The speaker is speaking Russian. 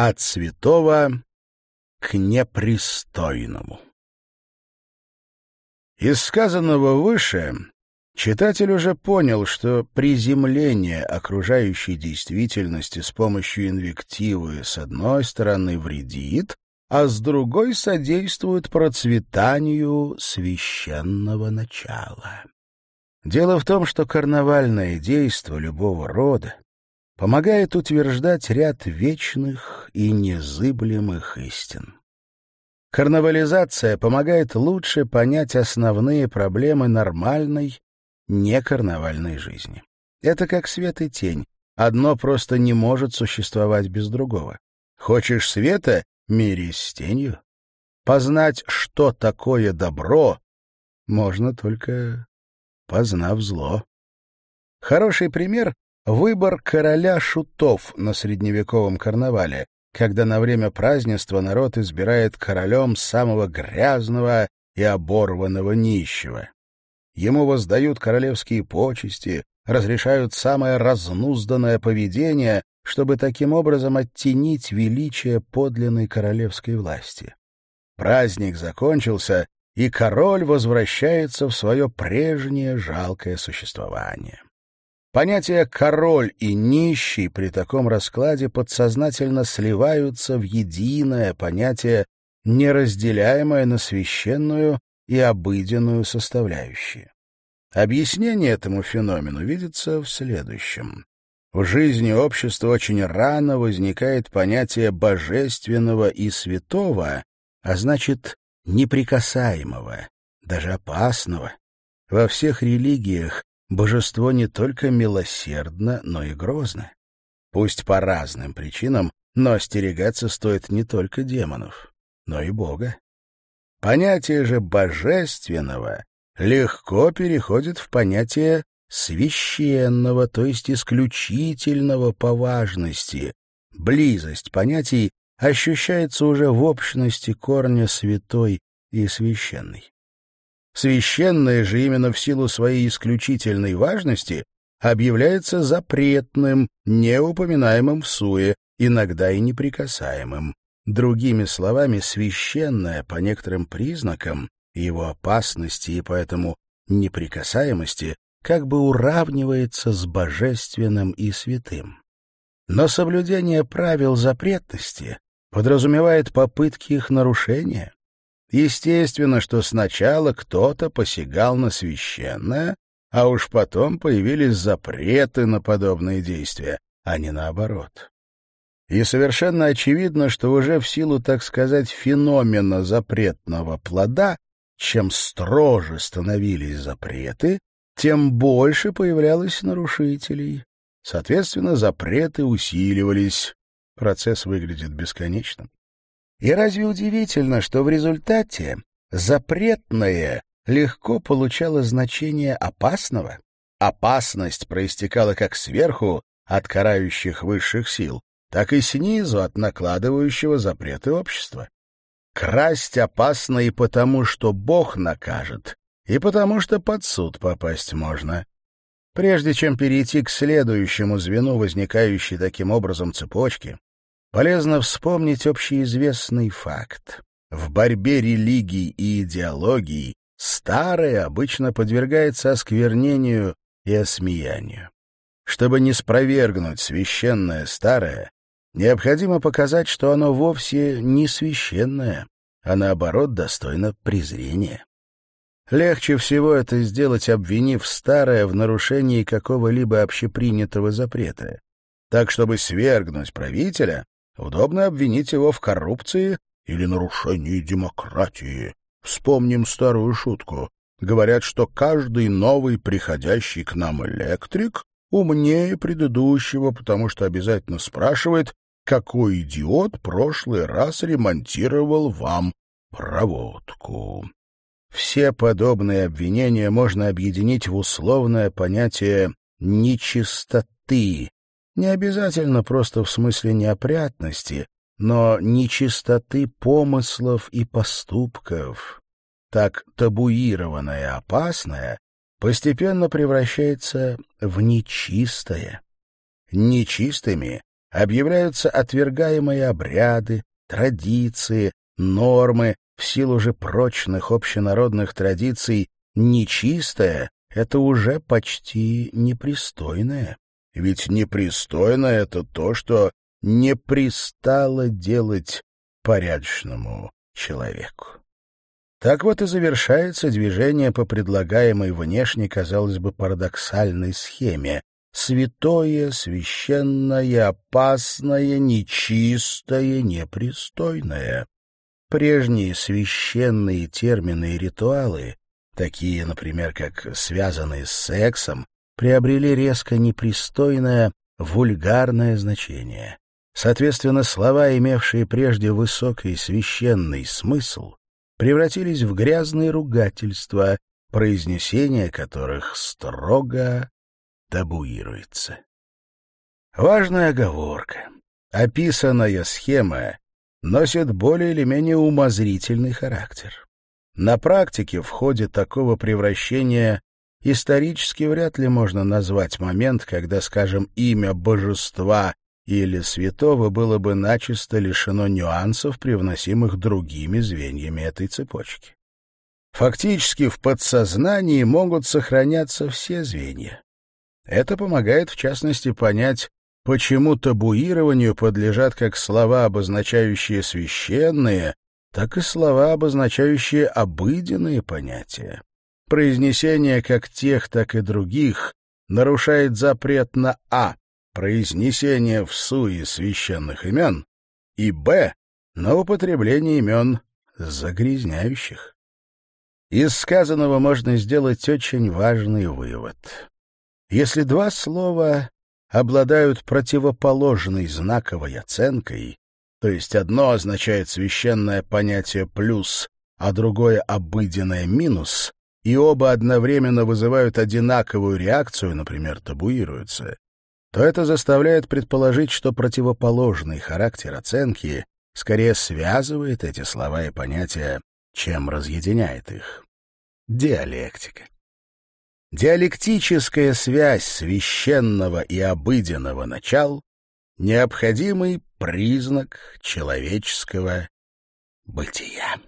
От святого к непристойному. Из сказанного выше читатель уже понял, что приземление окружающей действительности с помощью инвективы с одной стороны вредит, а с другой содействует процветанию священного начала. Дело в том, что карнавальное действо любого рода помогает утверждать ряд вечных и незыблемых истин. Карнавализация помогает лучше понять основные проблемы нормальной, некарнавальной жизни. Это как свет и тень. Одно просто не может существовать без другого. Хочешь света мирись с тенью. Познать, что такое добро, можно только познав зло. Хороший пример — выбор короля шутов на средневековом карнавале, когда на время празднества народ избирает королем самого грязного и оборванного нищего. Ему воздают королевские почести, разрешают самое разнузданное поведение, чтобы таким образом оттенить величие подлинной королевской власти. Праздник закончился, и король возвращается в свое прежнее жалкое существование. Понятия «король» и «нищий» при таком раскладе подсознательно сливаются в единое понятие, неразделяемое на священную и обыденную составляющие. Объяснение этому феномену видится в следующем. В жизни общества очень рано возникает понятие божественного и святого, а значит, неприкасаемого, даже опасного. Во всех религиях божество не только милосердно, но и грозно. Пусть по разным причинам, но остерегаться стоит не только демонов, но и Бога. Понятие же божественного легко переходит в понятие священного, то есть исключительного по важности. Близость понятий ощущается уже в общности корня святой и священной. Священное же именно в силу своей исключительной важности объявляется запретным, неупоминаемым в суе, иногда и неприкасаемым. Другими словами, священное по некоторым признакам его опасности и поэтому неприкасаемости как бы уравнивается с божественным и святым. Но соблюдение правил запретности подразумевает попытки их нарушения. Естественно, что сначала кто-то посягал на священное, а уж потом появились запреты на подобные действия, а не наоборот. И совершенно очевидно, что уже в силу, так сказать, феномена запретного плода, чем строже становились запреты, тем больше появлялось нарушителей. Соответственно, запреты усиливались. Процесс выглядит бесконечным. И разве удивительно, что в результате запретное легко получало значение опасного? Опасность проистекала как сверху, от карающих высших сил, так и снизу, от накладывающего запреты общества. Красть опасно и потому, что Бог накажет, и потому что под суд попасть можно. Прежде чем перейти к следующему звену, возникающей таким образом цепочки, полезно вспомнить общеизвестный факт. В борьбе религий и идеологий старое обычно подвергается осквернению и осмеянию. Чтобы не спровергнуть священное старое, необходимо показать, что оно вовсе не священное, а наоборот достойно презрения. Легче всего это сделать, обвинив старое в нарушении какого-либо общепринятого запрета. Так, чтобы свергнуть правителя, удобно обвинить его в коррупции или нарушении демократии. Вспомним старую шутку. Говорят, что каждый новый приходящий к нам электрик умнее предыдущего, потому что обязательно спрашивает, какой идиот прошлый раз ремонтировал вам проводку. Все подобные обвинения можно объединить в условное понятие «нечистоты». Не обязательно просто в смысле неопрятности, но нечистоты помыслов и поступков. Так табуированное опасное постепенно превращается в нечистое. Нечистыми объявляются отвергаемые обряды, традиции, нормы, в силу же прочных общенародных традиций, нечистое — это уже почти непристойное. Ведь непристойное — это то, что не пристало делать порядочному человеку. Так вот и завершается движение по предлагаемой внешне, казалось бы, парадоксальной схеме. Святое, священное, опасное, нечистое, непристойное. Прежние священные термины и ритуалы, такие, например, как связанные с сексом, приобрели резко непристойное, вульгарное значение. Соответственно, слова, имевшие прежде высокий священный смысл, превратились в грязные ругательства, произнесение которых строго табуируется. Важная оговорка. Описанная схема носит более или менее умозрительный характер. На практике в ходе такого превращения исторически вряд ли можно назвать момент, когда, скажем, имя божества или святого было бы начисто лишено нюансов, привносимых другими звеньями этой цепочки. Фактически в подсознании могут сохраняться все звенья. Это помогает, в частности, понять, почему табуированию подлежат как слова, обозначающие священные, так и слова, обозначающие обыденные понятия. Произнесение как тех, так и других нарушает запрет на «а», произнесение в суе священных имен, и б. на употребление имен загрязняющих. Из сказанного можно сделать очень важный вывод. Если два слова обладают противоположной знаковой оценкой, то есть одно означает священное понятие «плюс», а другое — обыденное «минус», и оба одновременно вызывают одинаковую реакцию, например, табуируются, то это заставляет предположить, что противоположный характер оценки скорее связывает эти слова и понятия, чем разъединяет их. Диалектика. Диалектическая связь священного и обыденного начал — необходимый признак человеческого бытия.